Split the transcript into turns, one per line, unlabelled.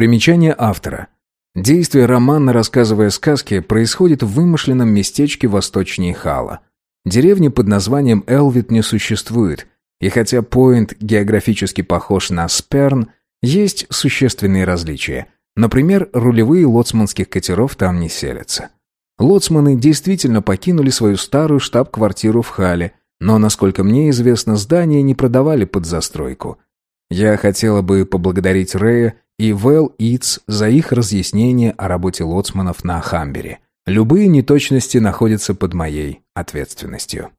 Примечание автора. Действие романа, рассказывая сказки, происходит в вымышленном местечке восточнее Хала. Деревни под названием Элвит не существует, и хотя Пойнт географически похож на Сперн, есть существенные различия. Например, рулевые лоцманских катеров там не селятся. Лоцманы действительно покинули свою старую штаб-квартиру в Хале, но, насколько мне известно, здание не продавали под застройку. Я хотела бы поблагодарить Рэя и Вэл Итс за их разъяснение о работе лоцманов на Хамбере. Любые неточности находятся под моей ответственностью.